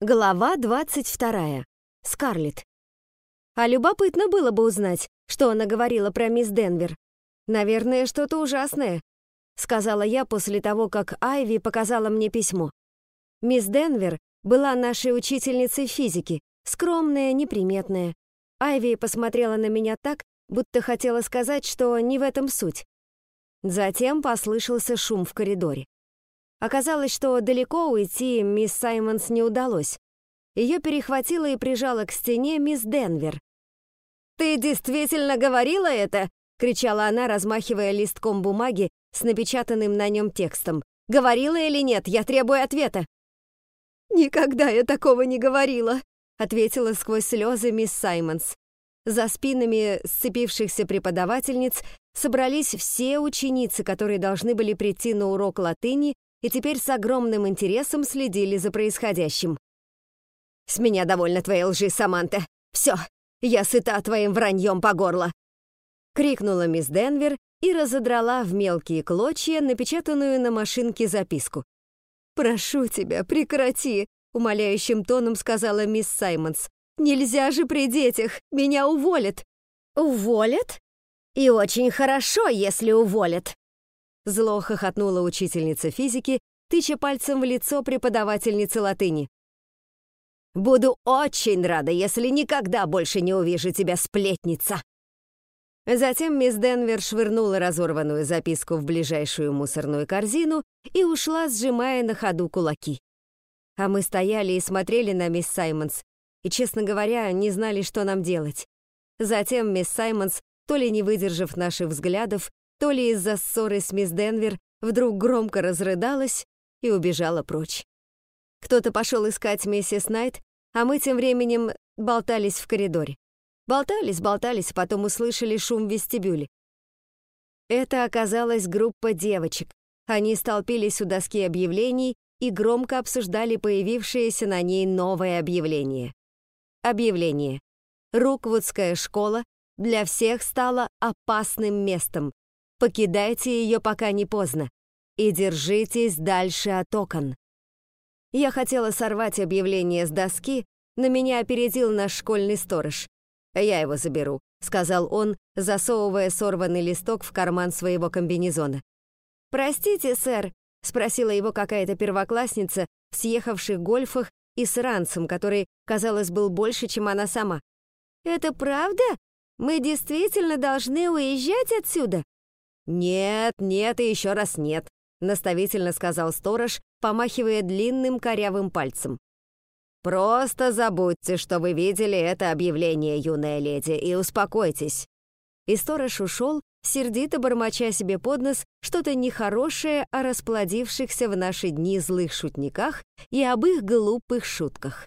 Глава 22. Скарлетт. А любопытно было бы узнать, что она говорила про мисс Денвер. Наверное, что-то ужасное, сказала я после того, как Айви показала мне письмо. Мисс Денвер была нашей учительницей физики, скромная, неприметная. Айви посмотрела на меня так, будто хотела сказать, что не в этом суть. Затем послышался шум в коридоре. Оказалось, что далеко уйти мисс Саймонс не удалось. Ее перехватила и прижала к стене мисс Денвер. «Ты действительно говорила это?» — кричала она, размахивая листком бумаги с напечатанным на нем текстом. «Говорила или нет? Я требую ответа!» «Никогда я такого не говорила!» — ответила сквозь слезы мисс Саймонс. За спинами сцепившихся преподавательниц собрались все ученицы, которые должны были прийти на урок латыни и теперь с огромным интересом следили за происходящим. «С меня довольно твоей лжи, Саманта. Все, я сыта твоим враньем по горло!» Крикнула мисс Денвер и разодрала в мелкие клочья напечатанную на машинке записку. «Прошу тебя, прекрати!» — умоляющим тоном сказала мисс Саймонс. «Нельзя же при детях! Меня уволят!» «Уволят? И очень хорошо, если уволят!» Зло хохотнула учительница физики, тыча пальцем в лицо преподавательницы латыни. «Буду очень рада, если никогда больше не увижу тебя, сплетница!» Затем мисс Денвер швырнула разорванную записку в ближайшую мусорную корзину и ушла, сжимая на ходу кулаки. А мы стояли и смотрели на мисс Саймонс, и, честно говоря, не знали, что нам делать. Затем мисс Саймонс, то ли не выдержав наших взглядов, то ли из-за ссоры с мисс Денвер вдруг громко разрыдалась и убежала прочь. Кто-то пошел искать миссис Найт, а мы тем временем болтались в коридоре. Болтались, болтались, потом услышали шум в вестибюле. Это оказалась группа девочек. Они столпились у доски объявлений и громко обсуждали появившееся на ней новое объявление. Объявление. Руквудская школа для всех стала опасным местом. Покидайте ее, пока не поздно. И держитесь дальше от окон. Я хотела сорвать объявление с доски, но меня опередил наш школьный сторож. «Я его заберу», — сказал он, засовывая сорванный листок в карман своего комбинезона. «Простите, сэр», — спросила его какая-то первоклассница в съехавших гольфах и с ранцем, который, казалось, был больше, чем она сама. «Это правда? Мы действительно должны уезжать отсюда?» «Нет, нет и еще раз нет», — наставительно сказал сторож, помахивая длинным корявым пальцем. «Просто забудьте, что вы видели это объявление, юная леди, и успокойтесь». И сторож ушел, сердито бормоча себе под нос что-то нехорошее о расплодившихся в наши дни злых шутниках и об их глупых шутках.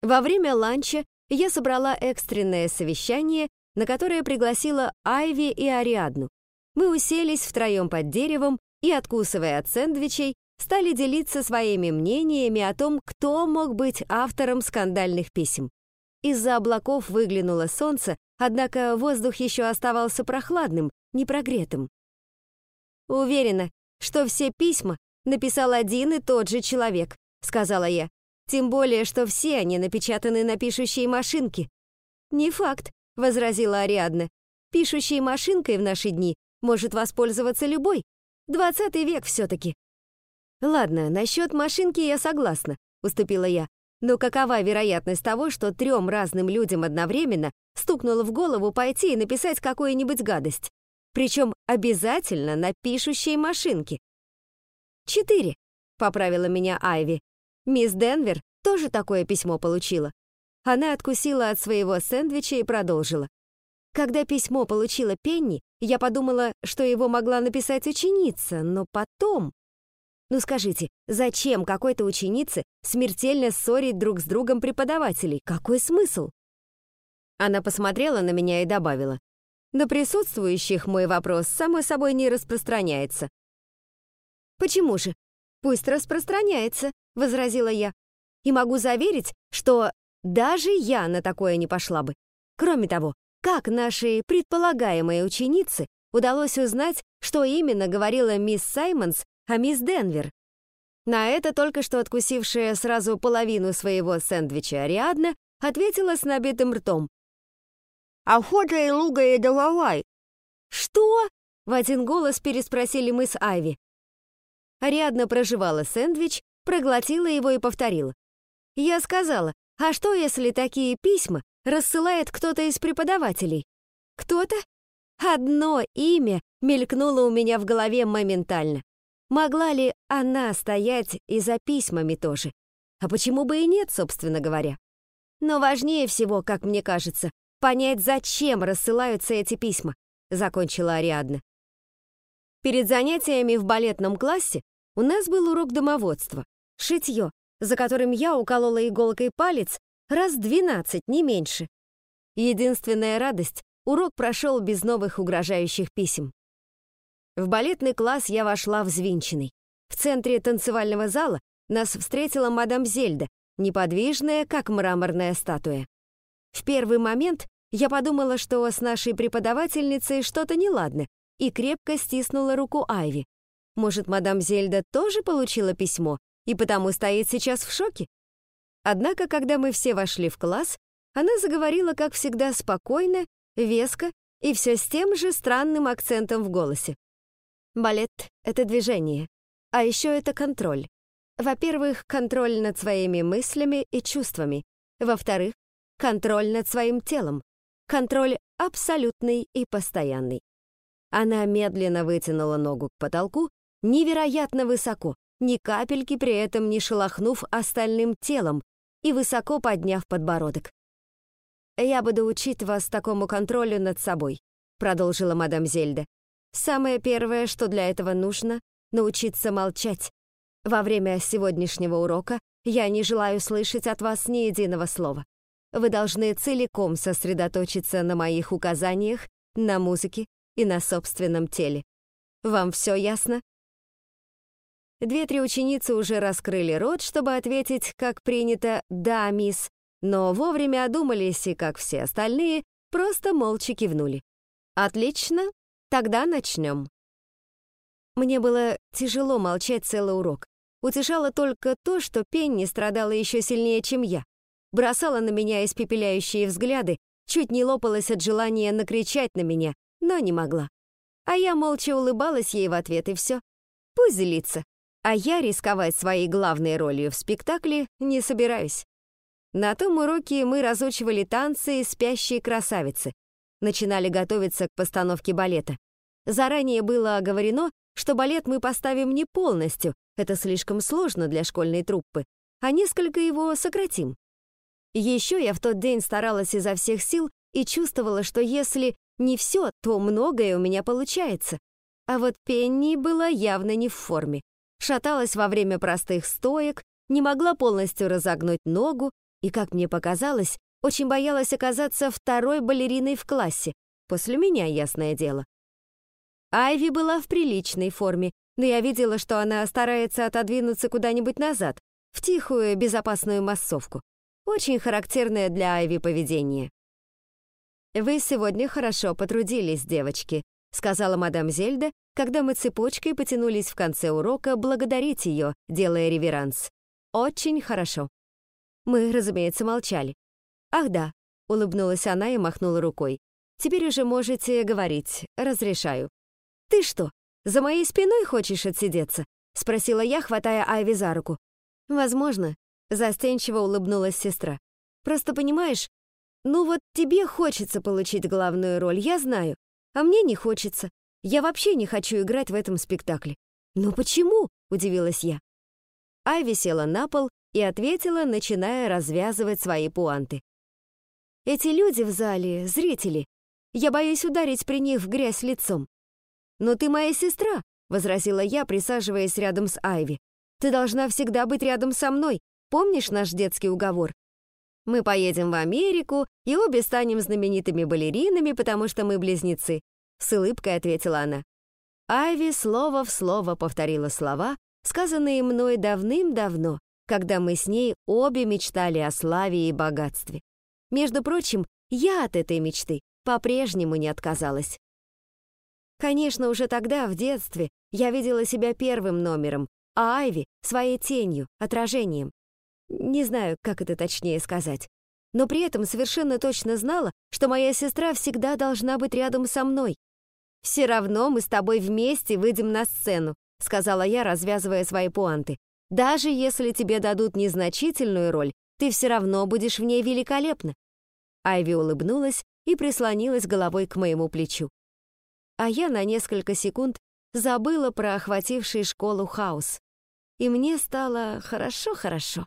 Во время ланча я собрала экстренное совещание, на которое пригласила Айви и Ариадну. Мы уселись втроем под деревом и, откусывая от сэндвичей, стали делиться своими мнениями о том, кто мог быть автором скандальных писем. Из-за облаков выглянуло солнце, однако воздух еще оставался прохладным, непрогретым. «Уверена, что все письма написал один и тот же человек», — сказала я. «Тем более, что все они напечатаны на пишущей машинке». «Не факт», — возразила Ариадна. «Пишущей машинкой в наши дни может воспользоваться любой. Двадцатый век все-таки. Ладно, насчет машинки я согласна, уступила я. Но какова вероятность того, что трем разным людям одновременно стукнуло в голову пойти и написать какую-нибудь гадость? Причем обязательно на пишущей машинке. Четыре, поправила меня Айви. Мисс Денвер тоже такое письмо получила. Она откусила от своего сэндвича и продолжила. Когда письмо получила Пенни, я подумала, что его могла написать ученица, но потом... Ну скажите, зачем какой-то ученице смертельно ссорить друг с другом преподавателей? Какой смысл? Она посмотрела на меня и добавила. На присутствующих мой вопрос, само собой, не распространяется. «Почему же? Пусть распространяется», — возразила я. «И могу заверить, что даже я на такое не пошла бы. Кроме того, как нашей предполагаемой ученице удалось узнать, что именно говорила мисс Саймонс а мисс Денвер? На это только что откусившая сразу половину своего сэндвича Ариадна ответила с набитым ртом. «Охота и луга и доловай!» «Что?» — в один голос переспросили мы с Айви. Ариадна проживала сэндвич, проглотила его и повторила. Я сказала, а что, если такие письма рассылает кто-то из преподавателей? Кто-то? Одно имя мелькнуло у меня в голове моментально. Могла ли она стоять и за письмами тоже? А почему бы и нет, собственно говоря? Но важнее всего, как мне кажется, понять, зачем рассылаются эти письма, закончила Ариадна. Перед занятиями в балетном классе у нас был урок домоводства, шитье, за которым я уколола иголкой палец раз двенадцать, не меньше. Единственная радость — урок прошел без новых угрожающих писем. В балетный класс я вошла взвинченной. В центре танцевального зала нас встретила мадам Зельда, неподвижная, как мраморная статуя. В первый момент я подумала, что с нашей преподавательницей что-то неладно, и крепко стиснула руку Айви. Может, мадам Зельда тоже получила письмо и потому стоит сейчас в шоке? Однако, когда мы все вошли в класс, она заговорила, как всегда, спокойно, веско и все с тем же странным акцентом в голосе. Балет — это движение, а еще это контроль. Во-первых, контроль над своими мыслями и чувствами. Во-вторых, контроль над своим телом. Контроль абсолютный и постоянный. Она медленно вытянула ногу к потолку, невероятно высоко, ни капельки при этом не шелохнув остальным телом и высоко подняв подбородок. «Я буду учить вас такому контролю над собой», продолжила мадам Зельда. «Самое первое, что для этого нужно, научиться молчать. Во время сегодняшнего урока я не желаю слышать от вас ни единого слова. Вы должны целиком сосредоточиться на моих указаниях, на музыке и на собственном теле. Вам все ясно? Две-три ученицы уже раскрыли рот, чтобы ответить, как принято «да, мисс», но вовремя одумались и, как все остальные, просто молча кивнули. «Отлично, тогда начнем». Мне было тяжело молчать целый урок. Утешало только то, что Пенни страдала еще сильнее, чем я. Бросала на меня испепеляющие взгляды, чуть не лопалась от желания накричать на меня, но не могла. А я молча улыбалась ей в ответ, и все. Пусть злится. А я рисковать своей главной ролью в спектакле не собираюсь. На том уроке мы разучивали танцы «Спящие красавицы». Начинали готовиться к постановке балета. Заранее было оговорено, что балет мы поставим не полностью, это слишком сложно для школьной труппы, а несколько его сократим. Еще я в тот день старалась изо всех сил и чувствовала, что если не все, то многое у меня получается. А вот Пенни была явно не в форме шаталась во время простых стоек, не могла полностью разогнуть ногу и, как мне показалось, очень боялась оказаться второй балериной в классе, после меня, ясное дело. Айви была в приличной форме, но я видела, что она старается отодвинуться куда-нибудь назад, в тихую, безопасную массовку. Очень характерное для Айви поведение. «Вы сегодня хорошо потрудились, девочки», сказала мадам Зельда, когда мы цепочкой потянулись в конце урока благодарить ее, делая реверанс. «Очень хорошо». Мы, разумеется, молчали. «Ах да», — улыбнулась она и махнула рукой. «Теперь уже можете говорить, разрешаю». «Ты что, за моей спиной хочешь отсидеться?» — спросила я, хватая Айви за руку. «Возможно», — застенчиво улыбнулась сестра. «Просто понимаешь, ну вот тебе хочется получить главную роль, я знаю, а мне не хочется. Я вообще не хочу играть в этом спектакле. Но почему? Удивилась я. Айви села на пол и ответила, начиная развязывать свои пуанты. Эти люди в зале — зрители. Я боюсь ударить при них в грязь лицом. «Но ты моя сестра», — возразила я, присаживаясь рядом с Айви. «Ты должна всегда быть рядом со мной. Помнишь наш детский уговор? Мы поедем в Америку и обе станем знаменитыми балеринами, потому что мы близнецы», — с улыбкой ответила она. Айви слово в слово повторила слова, сказанные мной давным-давно, когда мы с ней обе мечтали о славе и богатстве. Между прочим, я от этой мечты по-прежнему не отказалась. Конечно, уже тогда, в детстве, я видела себя первым номером, а Айви — своей тенью, отражением. Не знаю, как это точнее сказать. Но при этом совершенно точно знала, что моя сестра всегда должна быть рядом со мной. «Все равно мы с тобой вместе выйдем на сцену», сказала я, развязывая свои пуанты. «Даже если тебе дадут незначительную роль, ты все равно будешь в ней великолепна». Айви улыбнулась и прислонилась головой к моему плечу. А я на несколько секунд забыла про охвативший школу хаос. И мне стало хорошо-хорошо.